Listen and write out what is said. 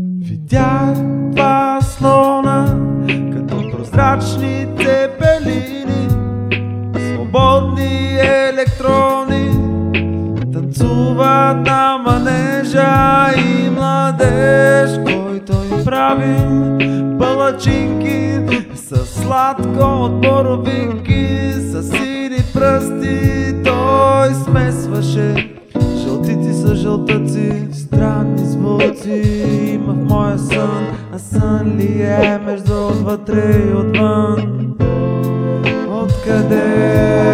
Видях два слона, като прозрачните пелини, свободни електрони, танцуват на манежа и младеж, който им прави палачинки. С сладко от боровинки, с сини пръсти. Той смесваше жълтици с жълтъци, странни звуци моя сън, а сън ли е между отвътре и отвън? Откъде